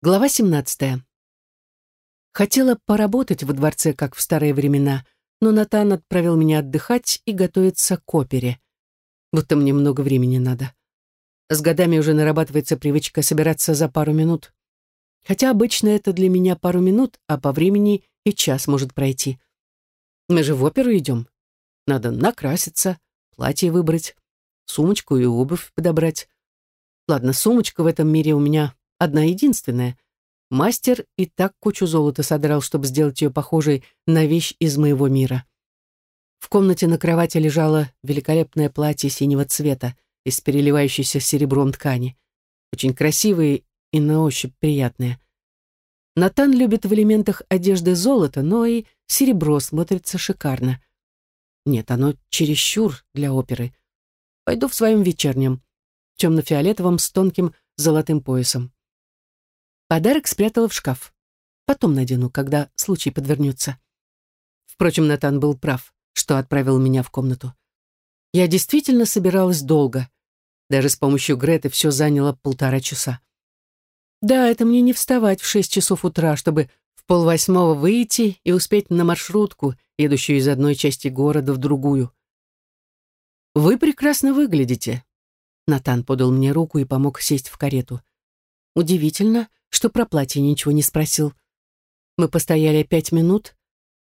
Глава 17. Хотела поработать во дворце, как в старые времена, но Натан отправил меня отдыхать и готовиться к опере. Будто мне много времени надо. С годами уже нарабатывается привычка собираться за пару минут. Хотя обычно это для меня пару минут, а по времени и час может пройти. Мы же в оперу идем. Надо накраситься, платье выбрать, сумочку и обувь подобрать. Ладно, сумочка в этом мире у меня одна единственная. Мастер и так кучу золота содрал, чтобы сделать ее похожей на вещь из моего мира. В комнате на кровати лежало великолепное платье синего цвета из переливающейся серебром ткани. Очень красивые и на ощупь приятные. Натан любит в элементах одежды золото, но и серебро смотрится шикарно. Нет, оно чересчур для оперы. Пойду в своем вечернем, темно-фиолетовом с тонким золотым поясом. Подарок спрятала в шкаф. Потом надену, когда случай подвернется. Впрочем, Натан был прав, что отправил меня в комнату. Я действительно собиралась долго. Даже с помощью Греты все заняло полтора часа. Да, это мне не вставать в шесть часов утра, чтобы в полвосьмого выйти и успеть на маршрутку, едущую из одной части города в другую. «Вы прекрасно выглядите», — Натан подал мне руку и помог сесть в карету. Удивительно, что про платье ничего не спросил. Мы постояли пять минут,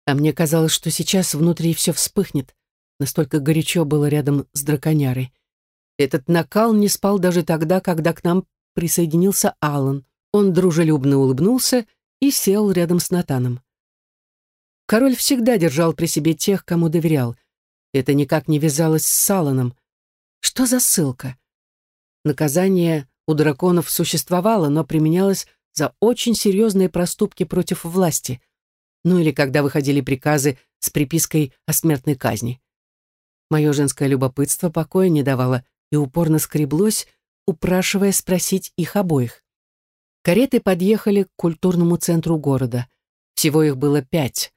а мне казалось, что сейчас внутри все вспыхнет. Настолько горячо было рядом с драконярой. Этот накал не спал даже тогда, когда к нам присоединился Алан. Он дружелюбно улыбнулся и сел рядом с Натаном. Король всегда держал при себе тех, кому доверял. Это никак не вязалось с Алланом. Что за ссылка? Наказание у драконов существовало, но применялось за очень серьезные проступки против власти. Ну или когда выходили приказы с припиской о смертной казни. Мое женское любопытство покоя не давало и упорно скреблось, упрашивая спросить их обоих. Кареты подъехали к культурному центру города. Всего их было пять.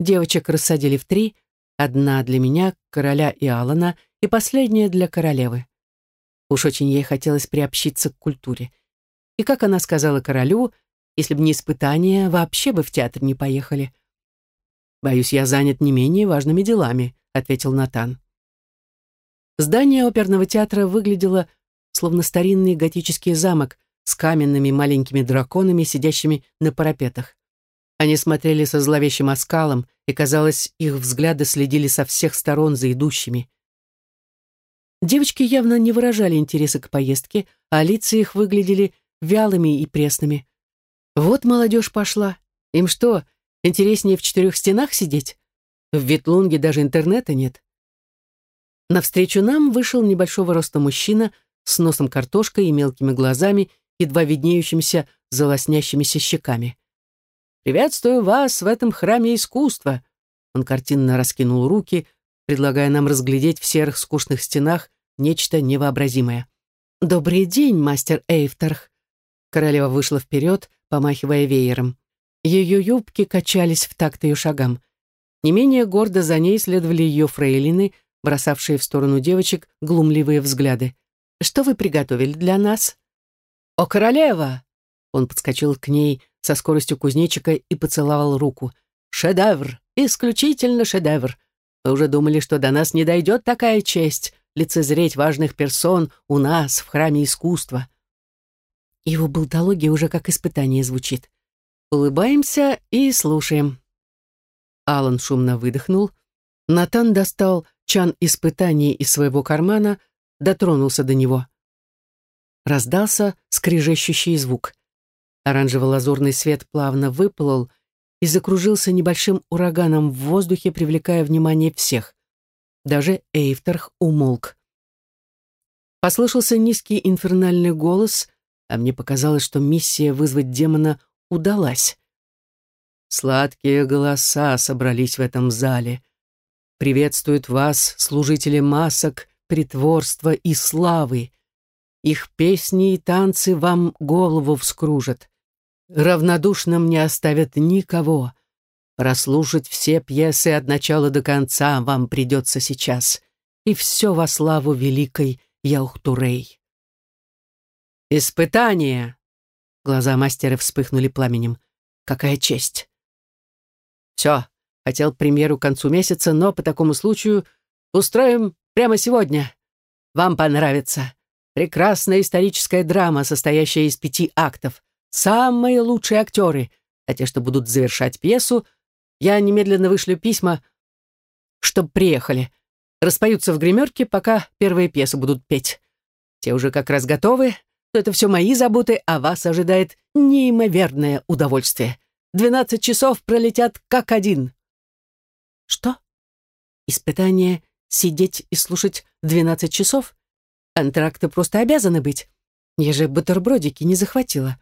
Девочек рассадили в три, одна для меня, короля и Алана, и последняя для королевы. Уж очень ей хотелось приобщиться к культуре. И как она сказала королю, если бы не испытания, вообще бы в театр не поехали. «Боюсь, я занят не менее важными делами», — ответил Натан. Здание оперного театра выглядело словно старинный готический замок с каменными маленькими драконами, сидящими на парапетах. Они смотрели со зловещим оскалом, и, казалось, их взгляды следили со всех сторон за идущими. Девочки явно не выражали интереса к поездке, а лица их выглядели вялыми и пресными. Вот молодежь пошла. Им что, интереснее в четырех стенах сидеть? В Ветлунге даже интернета нет. Навстречу нам вышел небольшого роста мужчина с носом картошкой и мелкими глазами, едва виднеющимися залоснящимися щеками. «Приветствую вас в этом храме искусства!» Он картинно раскинул руки, предлагая нам разглядеть в серых скучных стенах нечто невообразимое. «Добрый день, мастер Эйфторх!» Королева вышла вперед, помахивая веером. Ее юбки качались в такт ее шагам. Не менее гордо за ней следовали ее фрейлины, бросавшие в сторону девочек глумливые взгляды. «Что вы приготовили для нас?» «О, королева!» Он подскочил к ней со скоростью кузнечика и поцеловал руку. «Шедевр! Исключительно шедевр! Мы уже думали, что до нас не дойдет такая честь лицезреть важных персон у нас в храме искусства. Его болтология уже как испытание звучит. Улыбаемся и слушаем. Алан шумно выдохнул. Натан достал чан испытаний из своего кармана, дотронулся до него. Раздался скрежещущий звук. Оранжево-лазурный свет плавно выплыл и закружился небольшим ураганом в воздухе, привлекая внимание всех. Даже Эйфтерх умолк. Послышался низкий инфернальный голос, а мне показалось, что миссия вызвать демона удалась. Сладкие голоса собрались в этом зале. Приветствуют вас, служители масок, притворства и славы. Их песни и танцы вам голову вскружат равнодушным не оставят никого. Прослушать все пьесы от начала до конца вам придется сейчас, и все во славу великой Яухтурей. «Испытание!» Глаза мастера вспыхнули пламенем. Какая честь. Все, хотел премьеру к концу месяца, но по такому случаю устроим прямо сегодня. Вам понравится. Прекрасная историческая драма, состоящая из пяти актов. Самые лучшие актеры, а те, что будут завершать пьесу, я немедленно вышлю письма, чтобы приехали. Распоются в гримерке, пока первые пьесы будут петь. Те уже как раз готовы, но это все мои заботы, а вас ожидает неимоверное удовольствие. Двенадцать часов пролетят как один. Что? Испытание сидеть и слушать двенадцать часов? Антракты просто обязаны быть. Я же бутербродики не захватила.